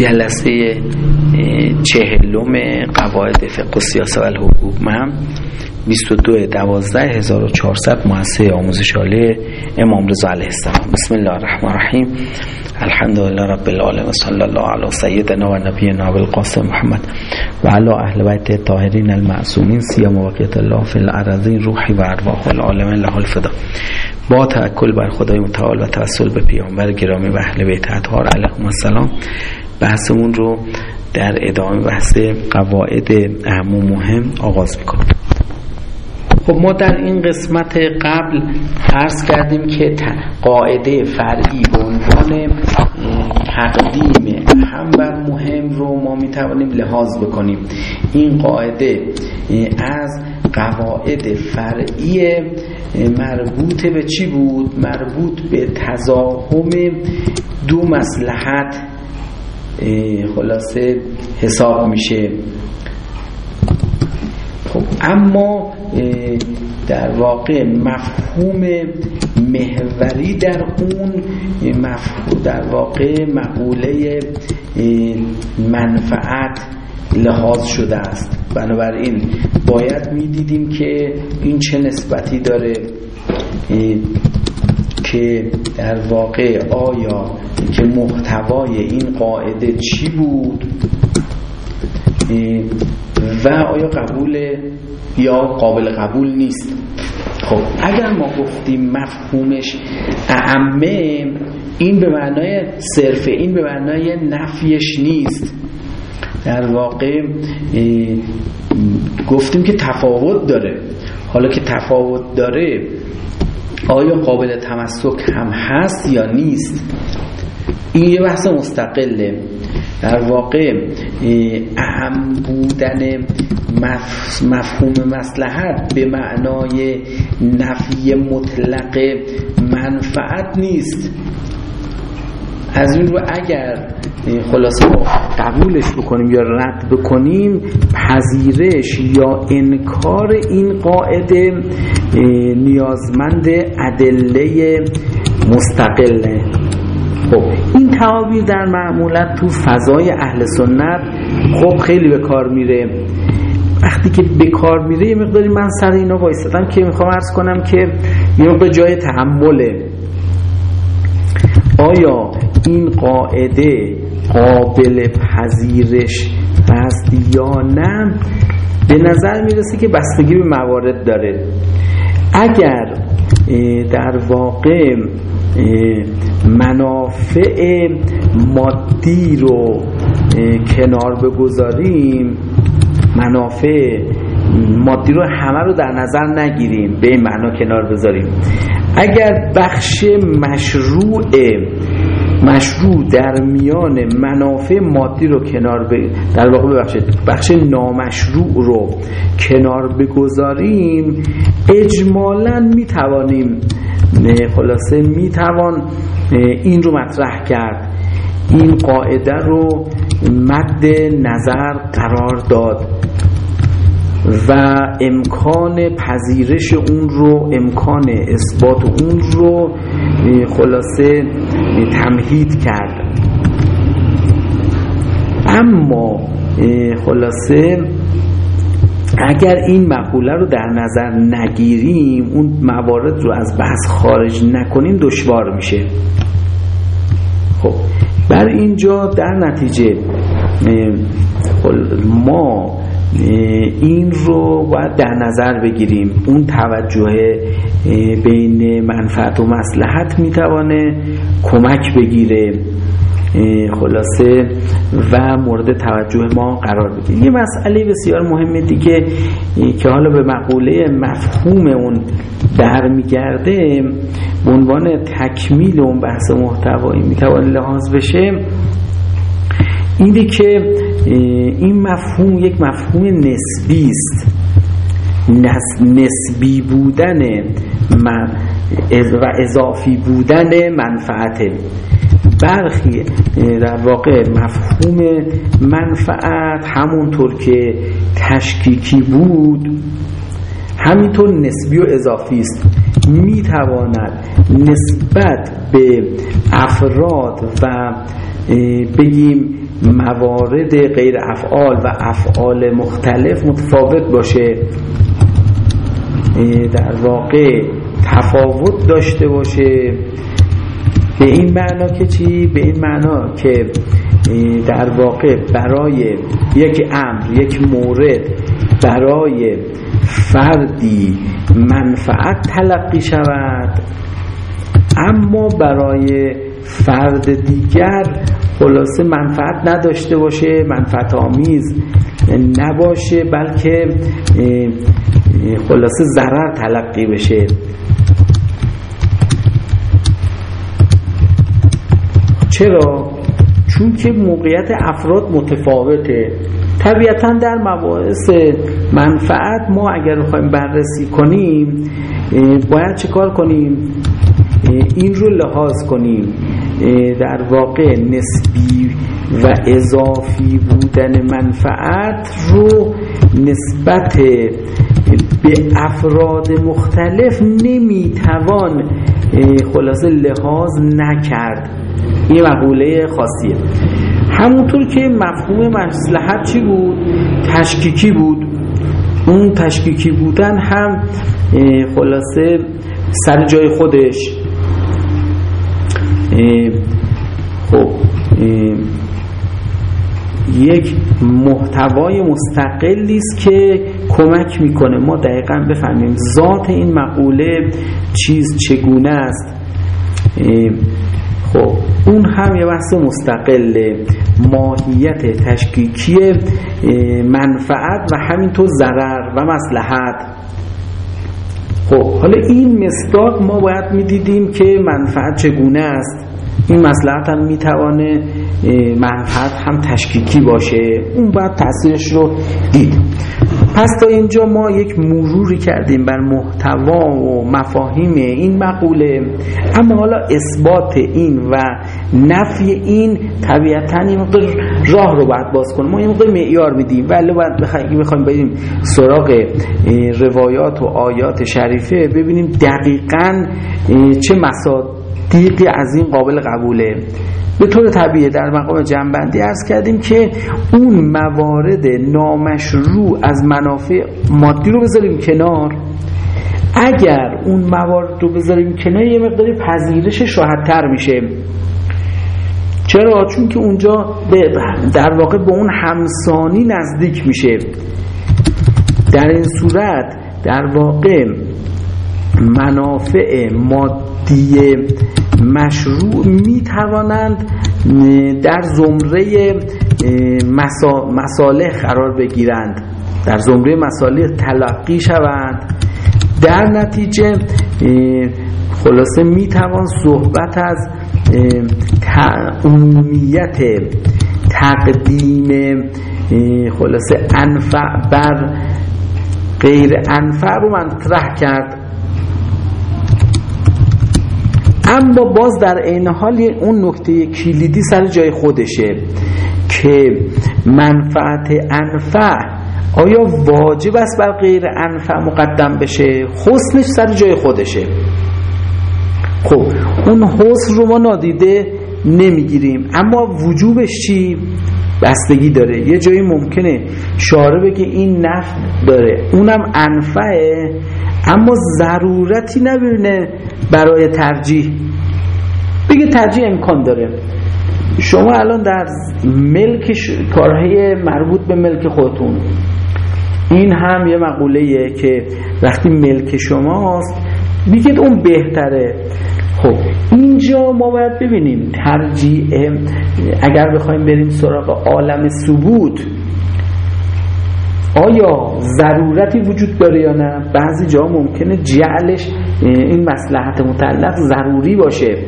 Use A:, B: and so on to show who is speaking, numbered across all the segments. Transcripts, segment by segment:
A: جلسه چهلم قواعد فقه و سیاسه و الحقوق من 22 12 1400 مؤسسه آموزش عالی امام رضا علیه السلام. بسم الله الرحمن الرحیم. الحمدلله رب العالمین صلی الله علی سیدنا و نبینا القاسم محمد و علی اهل بیت الطاهرین المعصومین سیما وقیت الله فی الارضین روحی و ارواح العالمین له الفدا با توکل بر خدای متعال و توسل به پیامبر گرامی و اهل بیت اطهار علیهم السلام. بحثمون رو در ادامه بحث قواعد اهم و مهم آغاز می‌کنیم خب ما در این قسمت قبل عرض کردیم که قاعده فرعی به عنوان تقدیم هم بر مهم رو ما می توانیم لحاظ بکنیم این قاعده از قواعد فرعی مربوط به چی بود؟ مربوط به تضاهم دو مسلحت خلاصه حساب میشه. خب اما در واقع مفهوم محوری در اون مفهوم در واقع مقوله منفعت لحاظ شده است. بنابراین باید می‌دیدیم که این چه نسبتی داره. که در واقع آیا که محتوای این قاعده چی بود؟ و آیا قبول یا قابل قبول نیست؟ خب اگر ما گفتیم مفهومش اعمه این به معنای صرف این به معنای نفیش نیست. در واقع گفتیم که تفاوت داره. حالا که تفاوت داره آیا قابل تمسک هم هست یا نیست؟ این یه بحث مستقله. در واقع اهم بودن مفهوم مسلحت به معنای نفی مطلق منفعت نیست. از این رو اگر خلاصه قبولش بکنیم یا رد بکنیم پذیرش یا انکار این قاعده نیازمند ادله مستقله خب این تعابیر در معمولا تو فضای اهل سنت خب خیلی به کار میره. وقتی که به کار میره یه مقداری من سر اینا وایستادم که می‌خوام عرض کنم که یه به جای تحمله. آیا این قاعده قابل پذیرش هست یا نه؟ به نظر می‌رسه که بستگی به موارد داره. اگر در واقع منافع مادی رو کنار بگذاریم منافع مادی رو همه رو در نظر نگیریم به این معنا کنار بذاریم. اگر بخش مشروع مشروع در میان منافع مادی رو کنار ب... در واقع ببخشید بخش نامشروع رو کنار بگذاریم اجمالا می‌توانیم خلاصه می‌توان این رو مطرح کرد. این قاعده رو مد نظر قرار داد. و امکان پذیرش اون رو امکان اثبات اون رو خلاصه تمهید کرد. اما خلاصه اگر این مقوله رو در نظر نگیریم اون موارد رو از بحث خارج نکنیم دشوار میشه. خب بر اینجا در نتیجه ما این رو باید در نظر بگیریم. اون توجه بین منفعت و مسلحت می‌توانه کمک بگیره. خلاصه و مورد توجه ما قرار بده یه مسئله بسیار مهمه دیگه که حالا به مقوله مفهوم اون در میگرده به عنوان تکمیل اون بحث محتوایی می‌توان لحاظ بشه. اینه که این مفهوم یک مفهوم نسبی است. نسبی بودن و اضافی بودن منفعت. برخی در واقع مفهوم منفعت همونطور که تشکیکی بود همینطور نسبی و اضافی است. می‌تواند نسبت به افراد و بگیم موارد غیر افعال و افعال مختلف متفاوت باشه در واقع تفاوت داشته باشه به این معنا که چی؟ به این معنا که در واقع برای یک امر یک مورد برای فردی منفعت تلقی شود اما برای فرد دیگر خلاصه منفعت نداشته باشه منفعت آمیز نباشه بلکه خلاصه ضرر تلقی بشه. چرا؟ چون که موقعیت افراد متفاوته. طبیعتا در مباحث منفعت ما اگر بخوایم بررسی کنیم باید چه کار کنیم؟ این رو لحاظ کنیم در واقع نسبی و اضافی بودن منفعت رو نسبت به افراد مختلف نمی‌توان خلاصه لحاظ نکرد. این مقوله خاصیه. همونطور که مفهوم مصلحت چی بود؟ تشکیکی بود. اون تشکیکی بودن هم خلاصه سر جای خودش. خب یک محتوای مستقلی است که کمک می‌کنه. ما دقیقا بفهمیم ذات این مقوله چیز چگونه است. خب اون هم یه بحث مستقل ماهیت تشکیکی منفعت و همینطور ضرر و مسلحت خب حالا این مصداق ما باید می‌دیدیم که منفعت چگونه است؟ این مسلحت هم می‌توانه منفعت هم تشکیکی باشه. اون باید تاثیرش رو دید. پس تا اینجا ما یک مروری کردیم بر محتوا و مفاهیم این مقوله. اما حالا اثبات این و نفی این طبیعتا این مقدار راه رو باید باز کنیم. ما یه مقدار معیار میدیم. ولی باید بخوایم بریم سراغ روایات و آیات شریفه ببینیم دقیقا چه مصادیقی از این قابل قبوله. به طور طبیعی در مقام جنبندی ارز کردیم که اون موارد نامشروع از منافع مادی رو بذاریم کنار. اگر اون موارد رو بذاریم کنار یه مقداری پذیرشش راحتتر میشه. چرا؟ چون که اونجا در واقع به اون همسانی نزدیک میشه. در این صورت در واقع منافع مادی مشروع می توانند در زمره مساله قرار بگیرند. در زمره مساله تلقی شوند. در نتیجه خلاصه می توان صحبت از عمومیت تقدیم خلاصه انفع بر غیر انفع رو مطرح کرد. اما باز در این حال اون نکته کلیدی سر جای خودشه که منفعت انفع آیا واجب است بر غیر انفع مقدم بشه؟ حسنش سر جای خودشه. خب اون حسن رو ما نادیده نمی‌گیریم. اما وجوبش چی؟ بستگی داره. یه جایی ممکنه شاره بگه این نفت داره. اونم انفعه اما ضرورتی نبینه برای ترجیح. بگه ترجیح امکان داره. شما الان در ملک کارهای مربوط به ملک خودتون. این هم یه مقوله که وقتی ملک شماست میگید اون بهتره. خب اینجا ما باید ببینیم ترجیح اگر بخوایم بریم سراغ عالم ثبوت آیا ضرورتی وجود داره یا نه؟ بعضی جا ممکنه جعلش این مسلحت متعلق ضروری باشه.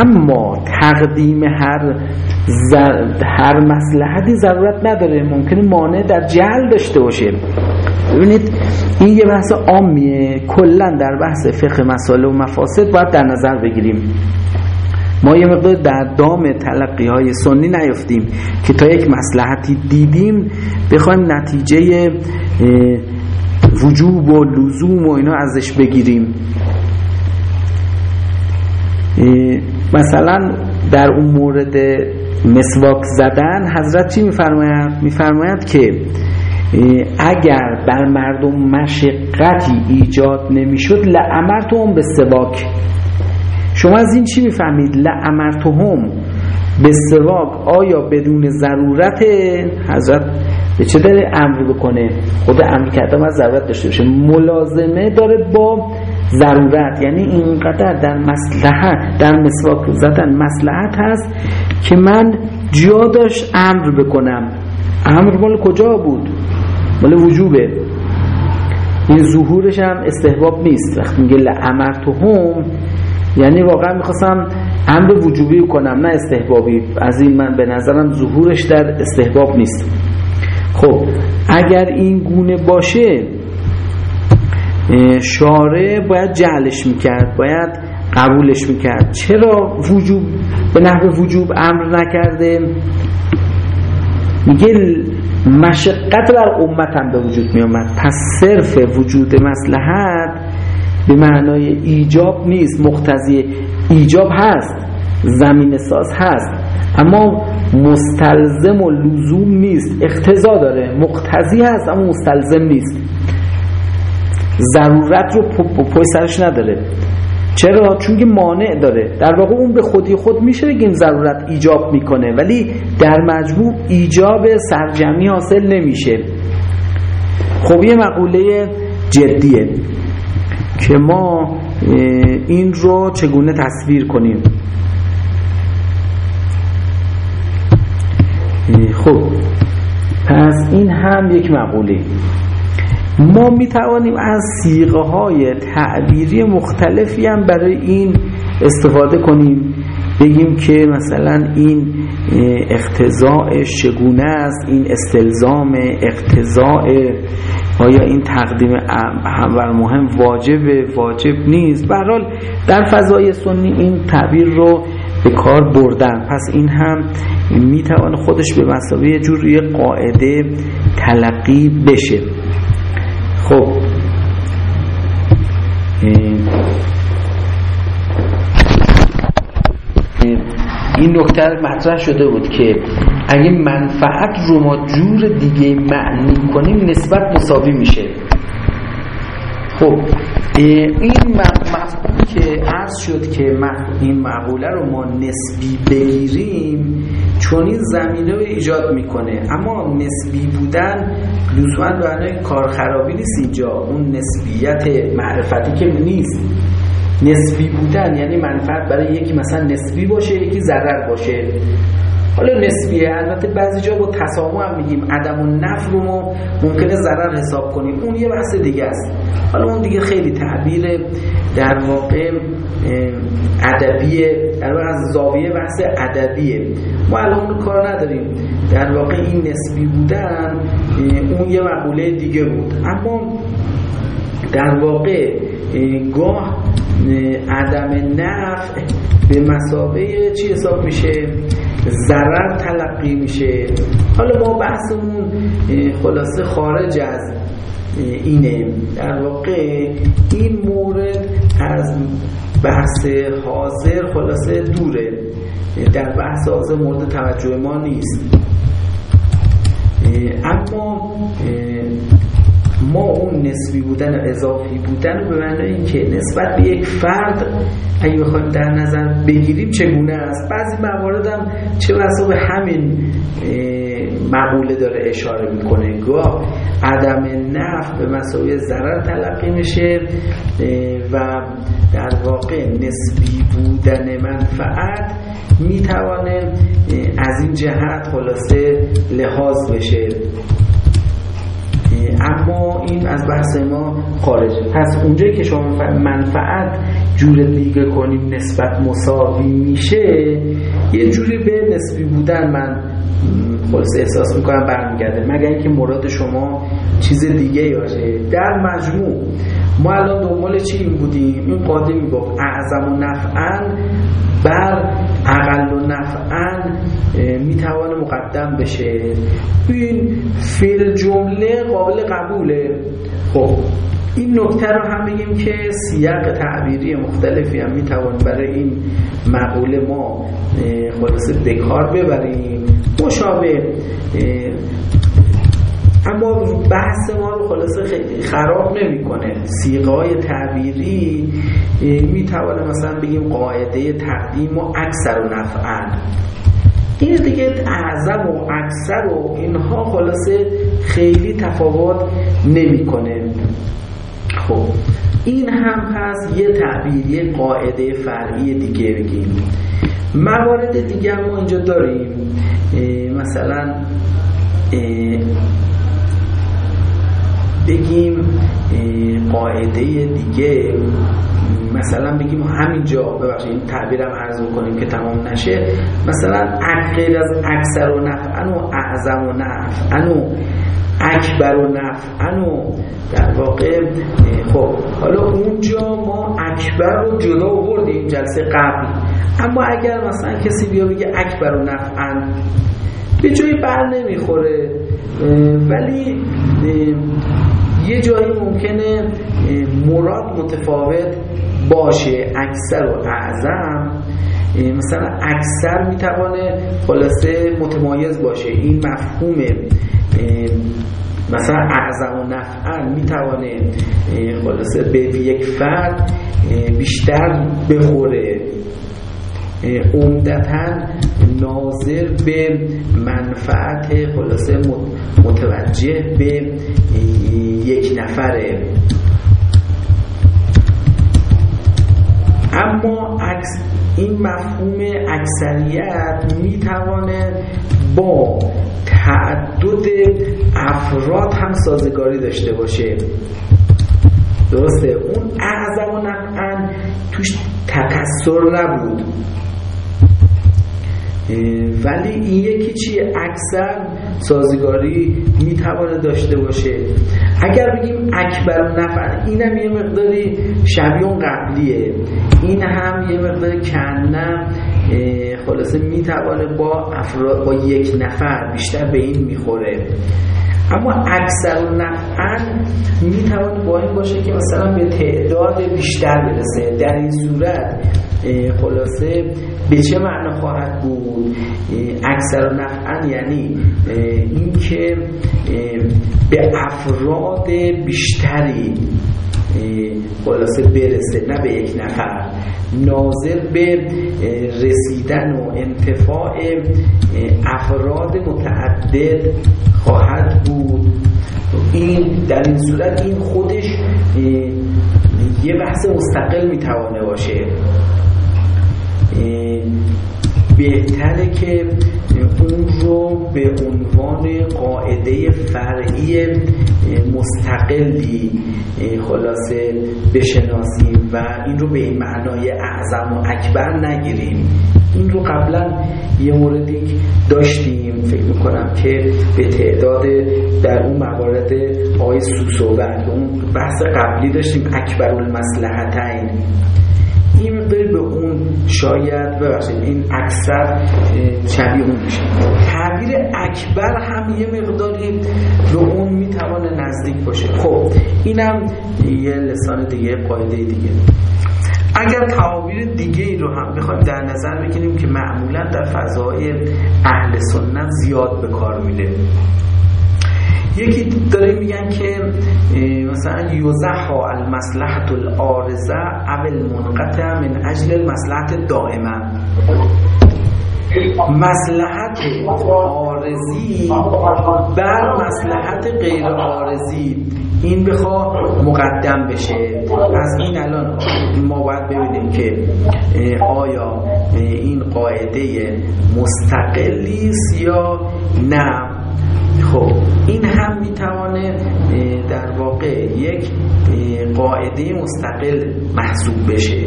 A: اما تقدیم هر هر مسلحتی ضرورت نداره ممکنه مانع در جعل داشته باشه. ببینید این یه بحث عامیه. کلا در بحث فقه مسائل و مفاسد باید در نظر بگیریم. ما یه مقدار در دام تلقی های سنی نیفتیم که تا یک مسلحتی دیدیم بخوایم نتیجه وجوب و لزوم و اینا ازش بگیریم. مثلا در اون مورد مسواک زدن حضرت چی میفرماید؟ میفرماید که اگر بر مردم مشقتی ایجاد نمی‌شد لعمرتهم به سواک. شما از این چی می‌فهمید؟ لعمرتهم به سواک. آیا بدون ضرورت حضرت به چه داره امر بکنه؟ خود امر کردم از ضرورت داشته باشه. ملازمه داره با ضرورت یعنی اینقدر در مسلحت در مسواک زدن مسلحت هست که من جا داشت امر بکنم. امر مال کجا بود؟ مال وجوبه. این ظهورش هم استحباب نیست. وقتی میگه هم یعنی واقعا می‌خواستم امر وجوبی کنم نه استحبابی. از این من به نظرم ظهورش در استحباب نیست. خب اگر این گونه باشه شارع باید جعلش می‌کرد باید قبولش می‌کرد. چرا وجوب به نحو وجوب امر نکرده؟ میگه مشقت بر امت هم به وجود میامد پس صرف وجود مسلحت به معنای ایجاب نیست. مختزی ایجاب هست زمین ساز هست اما مستلزم و لزوم نیست. اقتضا داره. مقتضی هست اما مستلزم نیست. ضرورت رو پای سرش نداره. چرا؟ چون که مانع داره. در واقع اون به خودی خود میشه بگیم ضرورت ایجاب می‌کنه. ولی در مجموع ایجاب سرجمی حاصل نمیشه. خب یه مقوله جدیه که ما این رو چگونه تصویر کنیم؟ خب پس این هم یک مقوله. ما می توانیم از سیغه های تعبیری مختلفی هم برای این استفاده کنیم. بگیم که مثلا این اقتضاع چگونه است این استلزام اقتضاع آیا این تقدیم همور مهم واجب واجب نیست؟ برحال در فضای سنی این تعبیر رو به کار بردن. پس این هم می‌توان خودش به مسابقه جور قاعده تلقی بشه. خب. این نکته مطرح شده بود که اگه منفعت رو ما جور دیگه معنی کنیم نسبت مساوی میشه. خب این مفهومی که عرض شد که این مقوله رو ما نسبی بگیریم چون این زمینه رو ایجاد می‌کنه. اما نسبی بودن لزوما معنای کارخرابی نیست اینجا. اون نسبیت معرفتی که نیست. نسبی بودن یعنی منفعت برای یکی مثلا نسبی باشه یکی ضرر باشه. حالا نسبیه. البته بعضی جا با تسامح هم میگیم. عدم و نفر رو ممکنه ضرر حساب کنیم. اون یه بحث دیگه است. حالا اون دیگه خیلی تعبیر در واقع ادبیه. در واقع از زاویه بحث ادبیه. ما الان اون کار نداریم. در واقع این نسبی بودن اون یه مقوله دیگه بود. اما در واقع گاه عدم نفع به مسابقه چی حساب میشه؟ ضرر تلقی میشه. حالا ما بحثمون خلاصه خارج از اینه. در واقع این مورد از بحث حاضر خلاصه دوره. در بحث حاضر مورد توجه ما نیست. اما ما اون نسبی بودن اضافی بودن به معنی که نسبت به یک فرد اگه بخوایم در نظر بگیریم چگونه است؟ بعضی موارد هم چه بسا به همین مقوله داره اشاره می‌کنه. گاه عدم نفع به مساوی ضرر تلقی میشه و در واقع نسبی بودن منفعت می‌توانه از این جهت خلاصه لحاظ بشه. اما این از بحث ما خارجه پس اونجایی که شما منفعت جور دیگه کنیم نسبت مساوی میشه یه جوری به نسبی بودن من خلاص احساس می‌کنم برمیگرده. مگر اینکه مراد شما چیز دیگه باشه. در مجموع ما الان دنبال چی بودیم؟ این قاضی می‌گفت اعظم و نفعن بر اقل و نفعن می‌توانه مقدم بشه. این فیل جمله قابل قبوله. خب این نکته رو هم بگیم که سیاق تعبیری مختلفی هم می‌توان برای این مقوله ما خلاصه بکار ببریم. مشابه اما بحث ما رو خلاصه خیلی خراب نمی‌کنه. سیغه های تعبیری می‌توانه مثلا بگیم قاعده تقدیم و اکثر و نفعن. این دیگه اعظم و اکثر و اینها خلاصه خیلی تفاوت نمی‌کنه. خب این هم پس یه تعبیر یه قاعده فرعی دیگه بگیم. موارد دیگه ما اینجا داریم. مثلا بگیم قاعده دیگه مثلا بگیم همینجا ببخشید این تعبیرم عرض کنیم که تمام نشه. مثلا غیر از اکثر و نفعن و اعظم و نفعن و اکبر و نفعن و در واقع خب حالا اونجا ما اکبر رو جدا بردیم جلسه قبل. اما اگر مثلا کسی بیا بگه اکبر و نفعن به جایی بر نمی‌خوره. ولی یه جایی ممکنه مراد متفاوت باشه اکثر و اعظم. مثلا اکثر می‌توانه خلاصه متمایز باشه. این مفهوم مثلا اعظم و نفعن می‌توانه خلاصه به یک فرد بیشتر بخوره. عمدتا ناظر به منفعت خلاصه متوجه به یک نفره اما این مفهوم اکثریت می‌توانه با تعدد افراد هم سازگاری داشته باشه. درسته؟ اون اعظم و توش تکسر نبود. ولی این یکی چیه اکثر سازگاری می‌توانه داشته باشه؟ اگر بگیم اکبر و نفر اینم یه مقداری شبیه اون قبلیه. این هم یه مقدار کنم خلاصه می‌توانه با افراد با یک نفر بیشتر به این می‌خوره. اما اکثر نفعن می‌توان با این باشه که مثلا به تعداد بیشتر برسه. در این صورت خلاصه به چه معنا خواهد بود؟ اکثر نفعن یعنی اینکه به افراد بیشتری خلاصه برسه نه به یک نفر ناظر به رسیدن و انتفاع افراد متعدد خواهد بود. این در این صورت این خودش یه بحث مستقل می‌توانه باشه. بهتره که اون رو به عنوان قاعده فرعی مستقلی خلاصه بشناسیم و این رو به این معنای اعظم و اکبر نگیریم. این رو قبلا یه موردی داشتیم. فکر می‌کنم که به تعداد در اون موارد آقای سوسوبت اون بحث قبلی داشتیم. اکبر المسلحتین این مقداری به اون شاید ببخشید این اکثر شبیه اون میشه. تعبیر اکبر هم یه مقداری به اون می‌توانه نزدیک باشه. خب اینم یه لسان دیگه قاعده دیگه. اگر تعابیر دیگه ای رو هم بخوایم در نظر بگیریم که معمولا در فضای اهل سنت زیاد به کار میده. یکی داره میگن که مثلا یوزح المصلحت الارزه اول منقطع من اجل المصلحت دائمه مسلحت آرزی بر مسلحت غیر آرزی. این بخوا مقدم بشه. از این الان ما باید ببینیم که آیا این قاعده مستقلی یا نه. خب. این هم می‌توانه در واقع یک قاعده مستقل محسوب بشه.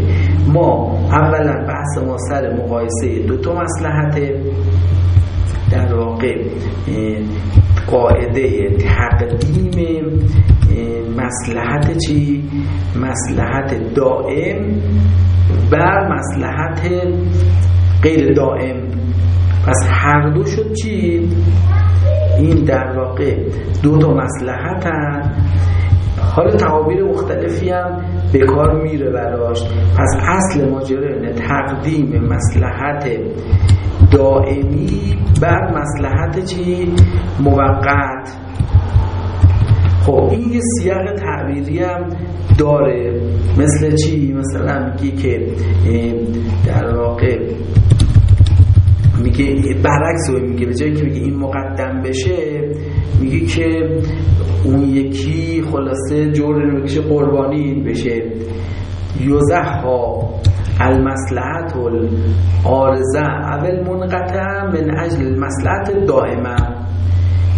A: ما اولا بحث ما سر مقایسه دو تا مسلحت در واقع قاعده تقدیم مسلحت چی؟ مسلحت دائم بر مسلحت غیر دائم. پس هر دو شد چی؟ این در واقع دو تا مسلحت هست حالا تعابیر مختلفی هم به کار میره براش. پس اصل ماجرا تقدیم مسلحت دائمی بر مسلحت چی؟ موقت. خب این یه سیاق تعبیری هم داره. مثل چی؟ مثلا میگی که برعکس میگه. به جایی که میگه این مقدم بشه میگه که اون یکی خلاصه جور می‌کشه قربانی بشه. یوزه ها المصلحت الارزه اول منقطع من اجل المصلحت دائمه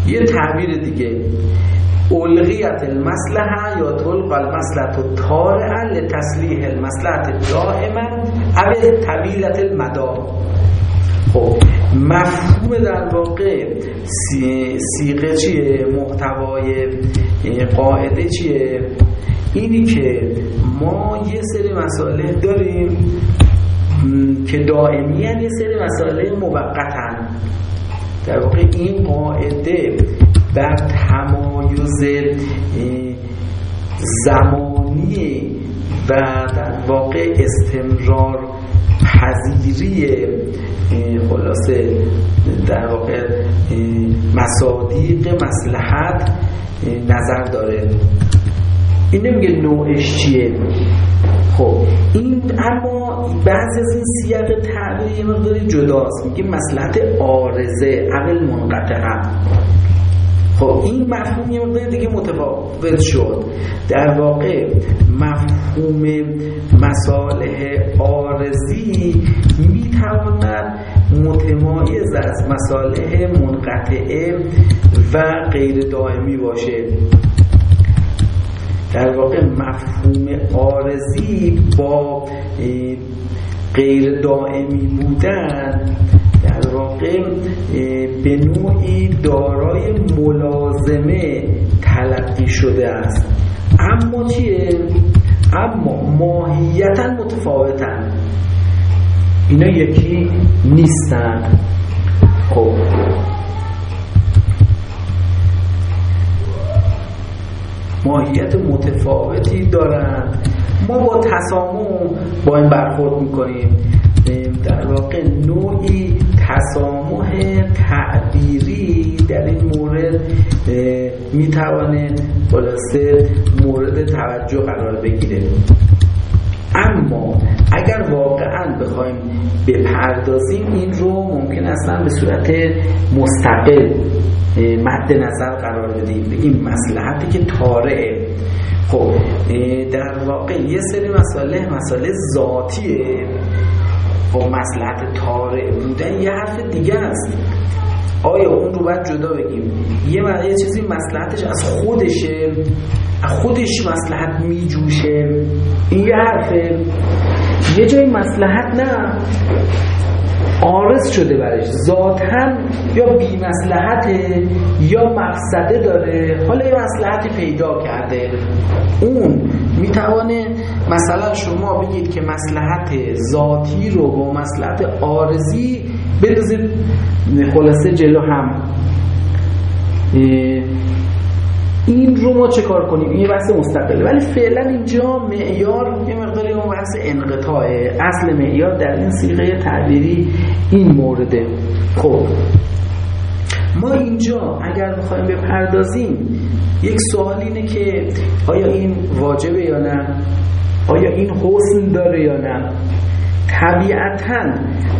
A: یه تعبیر دیگه. الغیت المصلحه یا طلق المصلحت تارعه لتسلیح المصلحت دائما اول طویلت المدا خب مفهوم در واقع سیغه چیه؟ محتوای قاعده چیه؟ اینی که ما یه سری مسائل داریم که دائمی یه سری مسائل موقتن. در واقع این قاعده بر تمایز زمانی و در واقع استمرار پذیری خلاصه در واقع مصادیق مسلحت نظر داره. این نمیگه نوعش چیه. خب این اما بعضی از این سیاق تعبیر یه مقداری جداست. میگه مسلحت آرزه عقل منقطع هم خب این مفهوم یه مقدار دیگه متفاوت شد. در واقع مفهوم مصالح آرزی می‌تواند متمایز از مصالح منقطعه و غیر دائمی باشه. در واقع مفهوم آرزی با غیر دائمی بودن واقع به نوعی دارای ملازمه تلقی شده است. اما چیه؟ اما ماهیتا متفاوتن اینا یکی نیستن. خب. ماهیت متفاوتی دارند ما با تسامح با این برخورد می‌کنیم. در واقع نوعی تسامح تعبیری در این مورد می‌توانه خلاصه مورد توجه قرار بگیره. اما اگر واقعا بخوایم بپردازیم این رو ممکن اصلا به صورت مستقل مد نظر قرار بدیم. این مسلحتی که تاره خب در واقع یه سری مسئله مسئله ذاتیه. خب مسلحت تاره بودن یه حرف دیگه است. آیا اون رو باید جدا بگیم؟ یه یه چیزی مسلحتش از خودشه خودش مسلحت میجوشه. این یه حرفه. یه جای مسلحت نه. آرز شده برش. ذاتا یا بی یا مقصده داره. حالا یه مسلحتی پیدا کرده. اون می‌توانه مثلا شما بگید که مسلحت ذاتی رو با مسلحت آرزی بندازید خلاصه جلو هم. این رو ما چه کار کنیم؟ این بحث مستقله. ولی فعلا اینجا معیار یه مقداری اون بحث انقطاع. اصل معیار در این سیغه تعبیری این مورده. خب. ما اینجا اگر بخوایم بپردازیم یک سوال اینه که آیا این واجبه یا نه؟ آیا این حسن داره یا نه؟ طبیعتا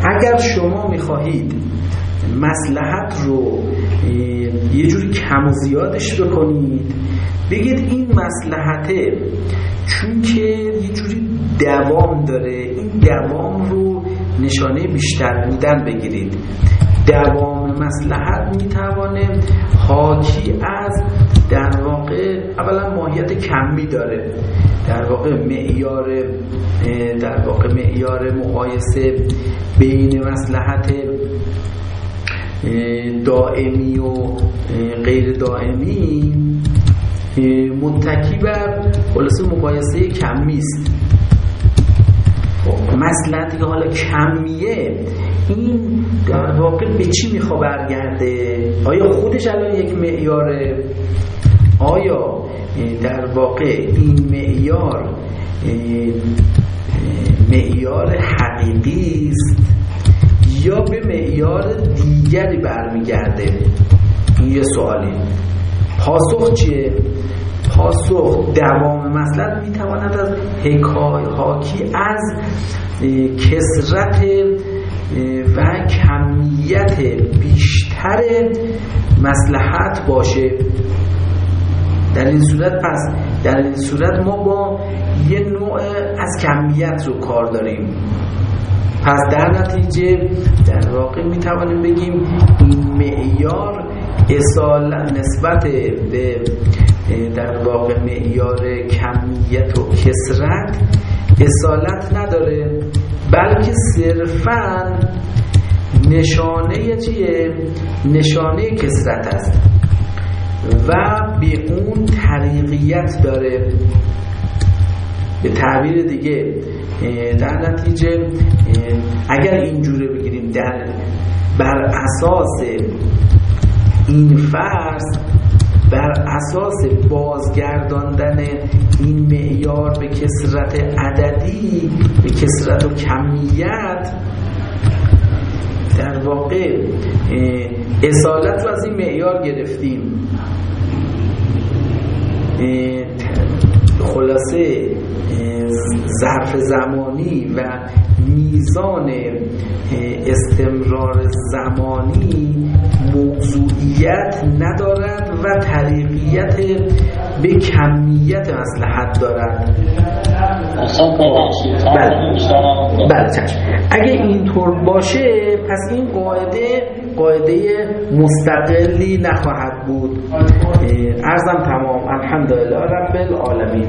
A: اگر شما می‌خواهید مسلحت رو یه جوری کم و زیادش بکنید بگید این مسلحته چون که یه جوری دوام داره این دوام رو نشانه بیشتر بودن بگیرید. دوام مسلحت می‌توانه حاکی از در واقع اولا ماهیت کمی داره. در واقع معیار در واقع معیار مقایسه بین مسلحت دائمی و غیر دائمی متکی بر خلاصه مقایسه کمی است. خب مسئلتی که حالا کمیه این در واقع به چی میخوا برگرده؟ آیا خودش الان یک معیاره آیا در واقع این معیار معیار حقیقی است یا به معیار دیگری برمیگرده؟ این یه سوالی. پاسخ چیه؟ پاسخ دوام مثلا می‌تواند از حکای حاکی از کسرت و کمیت بیشتر مسلحت باشه. در این صورت پس در این صورت ما با یه نوع از کمیت رو کار داریم پس در نتیجه در واقع می توانیم بگیم این معیار اصال نسبت به در واقع معیار کمیت و کسرت اصالت نداره بلکه صرفا نشانه چیه؟ نشانه کسرت است و به اون طریقیت داره. به تعبیر دیگه در نتیجه اگر اینجوره بگیریم در بر اساس این فرض بر اساس بازگرداندن این معیار به کسرت عددی به کسرت و کمیت در واقع اصالت رو از این معیار گرفتیم. خلاصه ظرف زمانی و میزان استمرار زمانی موضوعیت ندارد و طریقیت به کمیت مسلحت دارد. بله. بله چشم. اگه اینطور باشه پس این قاعده قاعده مستقلی نخواهد بود. ارزم تمام. الحمدلله رب العالمین.